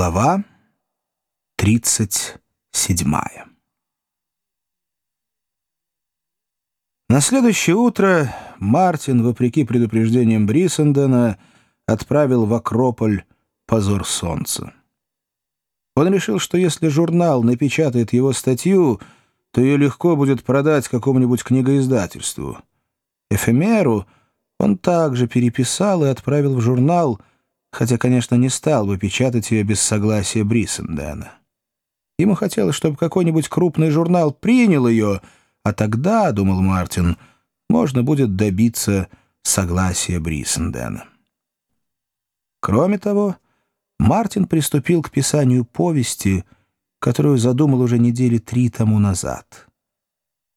Глава 37 На следующее утро Мартин, вопреки предупреждениям Брисендена, отправил в Акрополь «Позор солнца». Он решил, что если журнал напечатает его статью, то ее легко будет продать какому-нибудь книгоиздательству. Эфемеру он также переписал и отправил в журнал «Позор хотя, конечно, не стал бы печатать ее без согласия Бриссендена. Ему хотелось, чтобы какой-нибудь крупный журнал принял ее, а тогда, — думал Мартин, — можно будет добиться согласия Бриссендена. Кроме того, Мартин приступил к писанию повести, которую задумал уже недели три тому назад.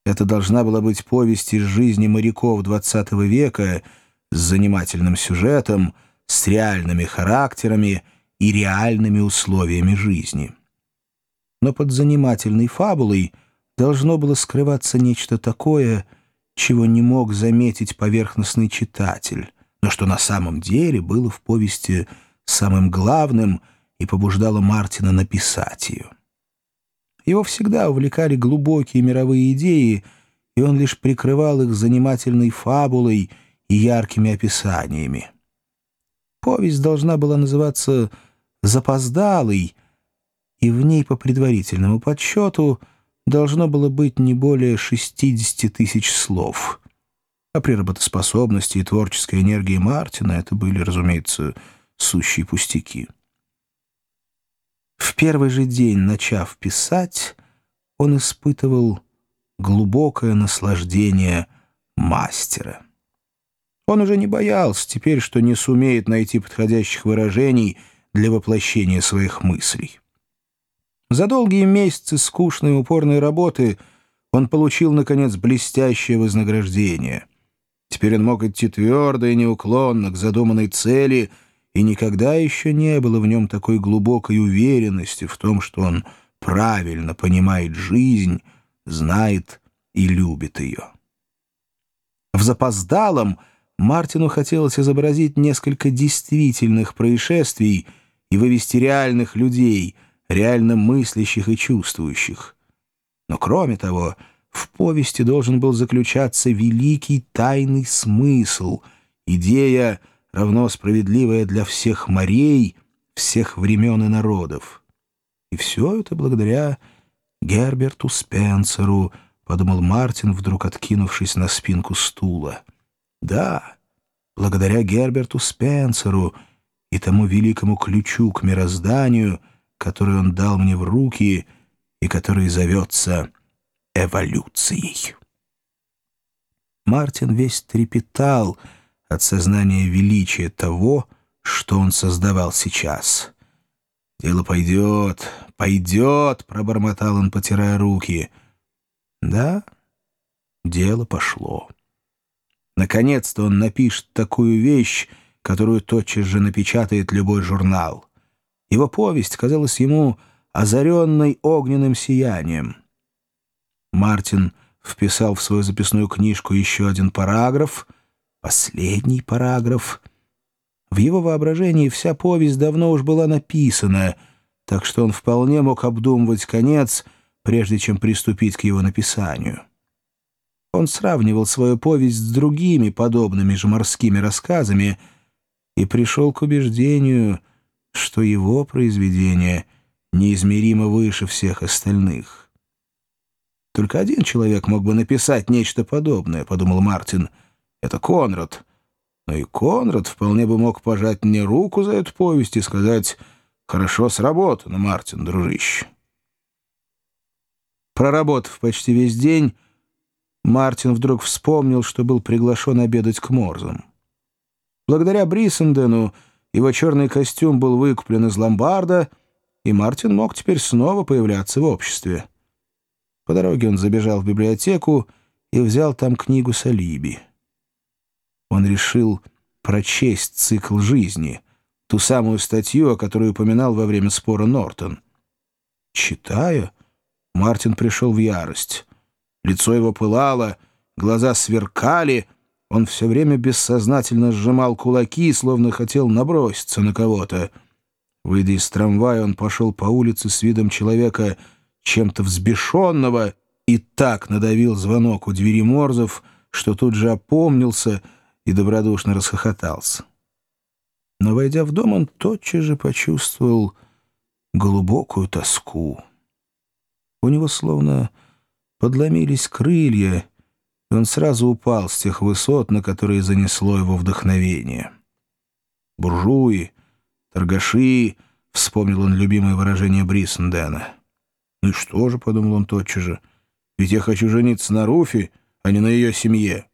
Это должна была быть повесть из жизни моряков XX века с занимательным сюжетом — с реальными характерами и реальными условиями жизни. Но под занимательной фабулой должно было скрываться нечто такое, чего не мог заметить поверхностный читатель, но что на самом деле было в повести самым главным и побуждало Мартина написать ее. Его всегда увлекали глубокие мировые идеи, и он лишь прикрывал их занимательной фабулой и яркими описаниями. Повесть должна была называться «Запоздалый», и в ней, по предварительному подсчету, должно было быть не более 60 тысяч слов. А при работоспособности и творческой энергии Мартина это были, разумеется, сущие пустяки. В первый же день, начав писать, он испытывал глубокое наслаждение мастера. Он уже не боялся теперь, что не сумеет найти подходящих выражений для воплощения своих мыслей. За долгие месяцы скучной и упорной работы он получил, наконец, блестящее вознаграждение. Теперь он мог идти твердо и неуклонно к задуманной цели, и никогда еще не было в нем такой глубокой уверенности в том, что он правильно понимает жизнь, знает и любит ее. В запоздалом — Мартину хотелось изобразить несколько действительных происшествий и вывести реальных людей, реально мыслящих и чувствующих. Но кроме того, в повести должен был заключаться великий тайный смысл, идея, равно справедливая для всех морей, всех времен и народов. И все это благодаря Герберту Спенсеру, подумал Мартин, вдруг откинувшись на спинку стула. Да, благодаря Герберту Спенсеру и тому великому ключу к мирозданию, который он дал мне в руки и который зовется эволюцией. Мартин весь трепетал от сознания величия того, что он создавал сейчас. «Дело пойдет, пойдет», — пробормотал он, потирая руки. «Да, дело пошло». Наконец-то он напишет такую вещь, которую тотчас же напечатает любой журнал. Его повесть казалась ему озаренной огненным сиянием. Мартин вписал в свою записную книжку еще один параграф, последний параграф. В его воображении вся повесть давно уж была написана, так что он вполне мог обдумывать конец, прежде чем приступить к его написанию. Он сравнивал свою повесть с другими подобными же морскими рассказами и пришел к убеждению, что его произведение неизмеримо выше всех остальных. «Только один человек мог бы написать нечто подобное», — подумал Мартин. «Это Конрад». Но и Конрад вполне бы мог пожать мне руку за эту повесть и сказать «Хорошо сработано, Мартин, дружище». Проработав почти весь день, Мартин вдруг вспомнил, что был приглашен обедать к Морзам. Благодаря Бриссендену его черный костюм был выкуплен из ломбарда, и Мартин мог теперь снова появляться в обществе. По дороге он забежал в библиотеку и взял там книгу Салиби. Он решил прочесть цикл жизни, ту самую статью, о которой упоминал во время спора Нортон. Читая, Мартин пришел в ярость. Лицо его пылало, глаза сверкали, он все время бессознательно сжимал кулаки, словно хотел наброситься на кого-то. Выйдя из трамвая, он пошел по улице с видом человека чем-то взбешенного и так надавил звонок у двери Морзов, что тут же опомнился и добродушно расхохотался. Но, войдя в дом, он тотчас же почувствовал глубокую тоску. У него словно подломились крылья, и он сразу упал с тех высот, на которые занесло его вдохновение. Буржуи, торгаши, вспомнил он любимое выражение Бриссендена. «Ну и что же», — подумал он тотчас же, — «ведь я хочу жениться на Руфи, а не на ее семье».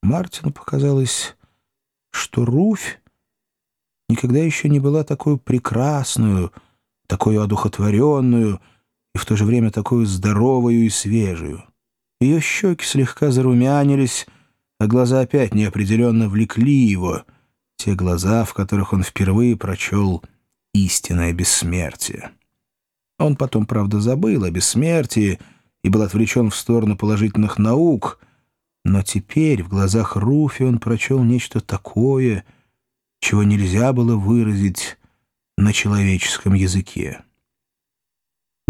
Мартину показалось, что Руфь никогда еще не была такой прекрасную, такой одухотворенную и в то же время такую здоровую и свежую. Ее щеки слегка зарумянились, а глаза опять неопределенно влекли его, те глаза, в которых он впервые прочел истинное бессмертие. Он потом, правда, забыл о бессмертии и был отвлечен в сторону положительных наук, но теперь в глазах Руфи он прочел нечто такое, чего нельзя было выразить на человеческом языке.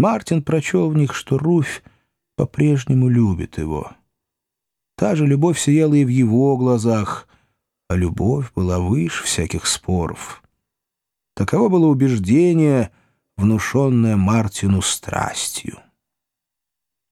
Мартин прочел в них, что Руфь по-прежнему любит его. Та же любовь сияла и в его глазах, а любовь была выше всяких споров. Таково было убеждение, внушенное Мартину страстью.